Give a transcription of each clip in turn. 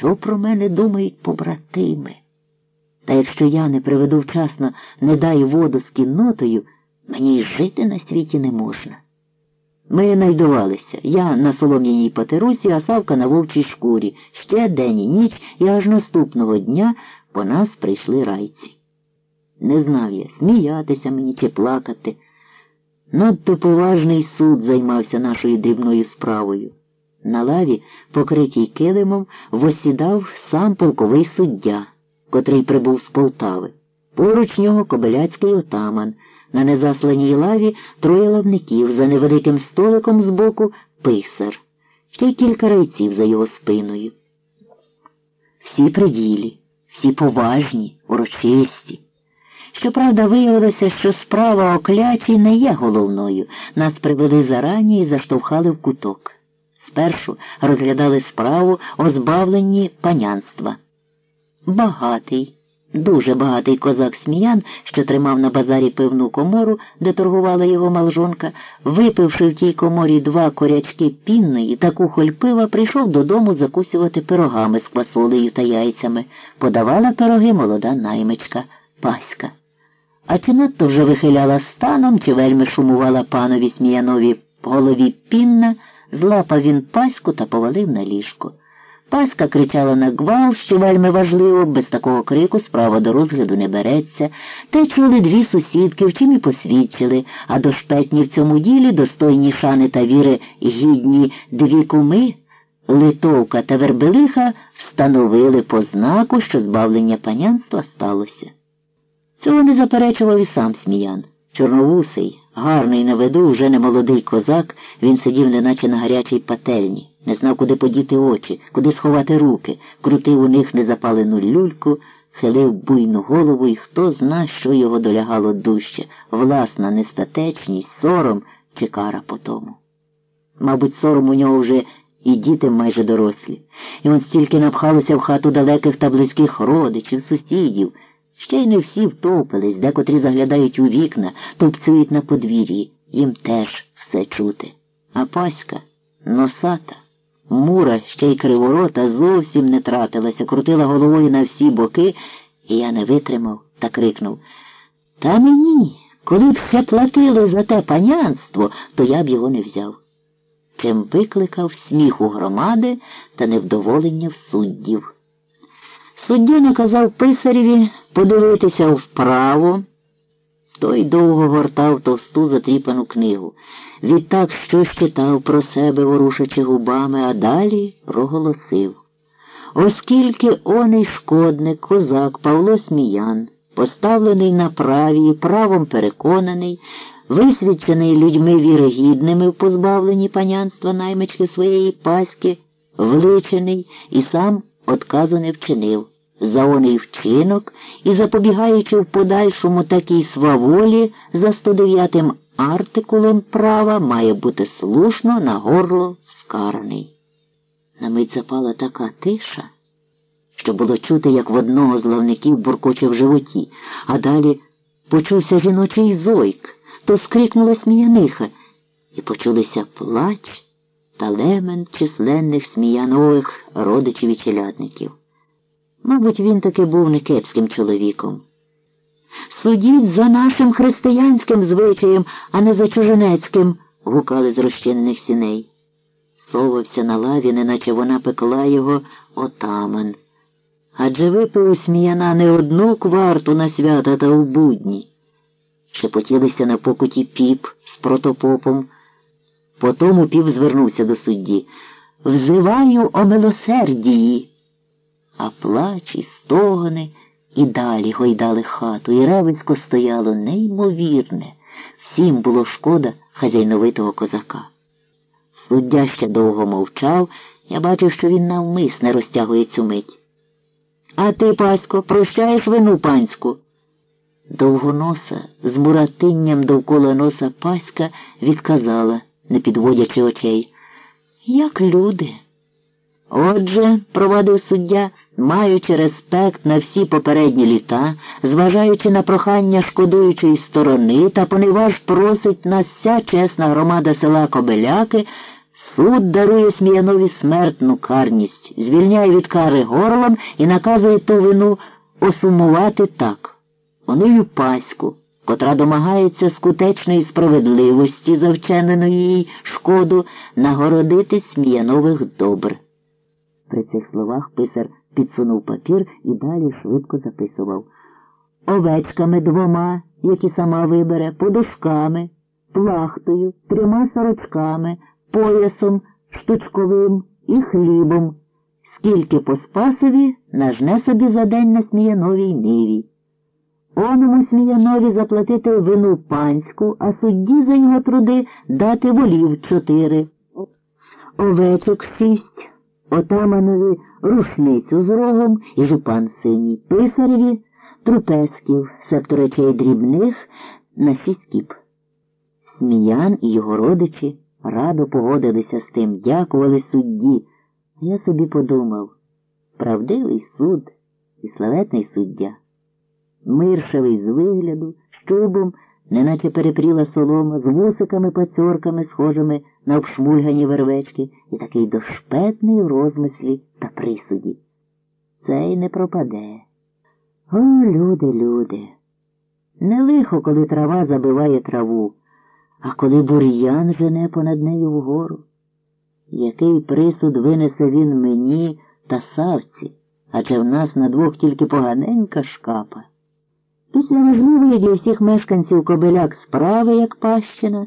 Що про мене думають побратими? Та якщо я не приведу вчасно, не дай воду з кіннотою, мені й жити на світі не можна. Ми найдувалися. Я на солом'яній патерусі, а Савка на вовчій шкурі. Ще день і ніч, і аж наступного дня по нас прийшли райці. Не знав я, сміятися мені чи плакати. Надто поважний суд займався нашою дрібною справою. На лаві, покритій килимом, восідав сам полковий суддя, котрий прибув з Полтави. Поруч нього кобиляцький отаман. На незасланій лаві троє лавників, за невеликим столиком збоку писар, ще й кілька райців за його спиною. Всі приділі, всі поважні, урочисті. Щоправда, виявилося, що справа о кляті не є головною. Нас привели зарані і заштовхали в куток. Спершу розглядали справу о збавленні панянства. Багатий. Дуже багатий козак сміян, що тримав на базарі пивну комору, де торгувала його малжонка, випивши в тій коморі два корячки пінної та кухоль пива, прийшов додому закусювати пирогами з квасолею та яйцями. Подавала пироги молода наймичка, паська. А чи надто вже вихиляла станом, чи вельми шумувала панові сміянові голові пінна, злапав він паську та повалив на ліжко. Паська кричала на гвал, що вельми важливо, без такого крику справа до розгляду не береться, те чули дві сусідки, в чим і посвідчили, а до шпетні в цьому ділі достойні шани та віри гідні дві куми, Литовка та Вербелиха встановили по знаку, що збавлення панянства сталося. Цього не заперечував і сам сміян. Чорновусий, гарний на виду, вже не молодий козак, він сидів неначе на гарячій пательні не знав, куди подіти очі, куди сховати руки, крутив у них незапалену люльку, хилив буйну голову і хто зна, що його долягало дужче, власна нестатечність, сором чи кара по тому. Мабуть, сором у нього вже і діти майже дорослі, і он стільки напхалося в хату далеких та близьких родичів, сусідів. Ще й не всі втопились, декотрі заглядають у вікна, тупцюють на подвір'ї, їм теж все чути. А паська носата. Мура ще й криворота зовсім не тратилася, крутила головою на всі боки, і я не витримав та крикнув Та мені, коли б ще платили за те панянство, то я б його не взяв. Чим викликав сміх у громади та невдоволення в суддів. Суддя наказав писареві подивитися вправо. Той довго гортав товсту затріпану книгу. Відтак щось читав про себе, ворушачи губами, а далі проголосив. Оскільки оний шкодник, козак Павло Сміян, поставлений на праві і правом переконаний, висвідчений людьми вірогідними в позбавленні панянства наймички своєї паськи, вличений і сам отказу не вчинив за оний вчинок і запобігаючи в подальшому такій сваволі за 109 артикулом права має бути слушно на горло скараний. На мить запала така тиша, що було чути, як в одного з лавників буркоче в животі, а далі почувся жіночий зойк, то скрикнула сміяниха, і почулися плач та лемен численних сміянових родичів і челядників. Мабуть, він таки був некепським чоловіком. Судіть за нашим християнським звичаєм, а не за чужинецьким, гукали з розчинених сіней. Совався на лаві, неначе вона пекла його отаман. Адже випив сміяна не одну кварту на свята та у будні. Шепотілися на покуті піп з протопопом. Потому піп звернувся до судді. Взиваю о милосердії а плач і стогони і далі гойдали хату, і ревенсько стояло неймовірне. Всім було шкода хазяйновитого козака. Суддя ще довго мовчав, я бачив, що він навмисне розтягує цю мить. А ти, пасько, прощаєш вину панську? Довгоноса з муратинням довкола носа паська відказала, не підводячи очей. Як люди. Отже, провадив суддя, маючи респект на всі попередні літа, зважаючи на прохання шкодуючої сторони та поневаж просить нас вся чесна громада села Кобеляки Суд дарує Сміянові смертну карність, звільняє від кари горлом і наказує ту вину осумувати так. Онию паську, котра домагається скутечної справедливості за вчинену їй шкоду, нагородити Сміянових добр. При цих словах писар підсунув папір і далі швидко записував. Овечками двома, які сама вибере, подушками, плахтою, трьома сорочками, поясом штучковим і хлібом, скільки по спасові нажне собі за день на Сміяновій ниві. Оному Сміянові заплатити вину панську, а судді за його труди дати волів чотири, овечок шість, отаманові рушницю з рогом і жупан синій, писареві трупецьків, себто речей дрібних на шість кіп. Сміян і його родичі радо погодилися з тим, дякували судді. Я собі подумав правдивий суд і славетний суддя. Миршевий з вигляду, щубом, неначе перепріла солома, з вусиками пацьорками, схожими на обшмульгані вервечки, і такий дошпетний в розмислі та присуді. Цей не пропаде. О, люди, люди. Не лихо, коли трава забиває траву, а коли бур'ян жене понад нею вгору. Який присуд винесе він мені та савці, адже в нас на двох тільки поганенька шкапа. Після важливої для всіх мешканців кобиляк справи, як пащина,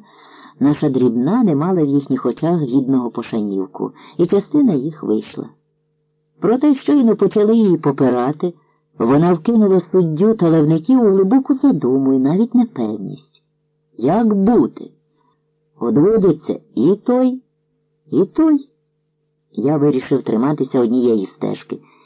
наша дрібна не мала в їхніх очах гідного пошанівку, і частина їх вийшла. Проте щойно почали її попирати, вона вкинула суддю та левників у глибоку задуму і навіть непевність. Як бути? Одводиться і той, і той. Я вирішив триматися однієї стежки.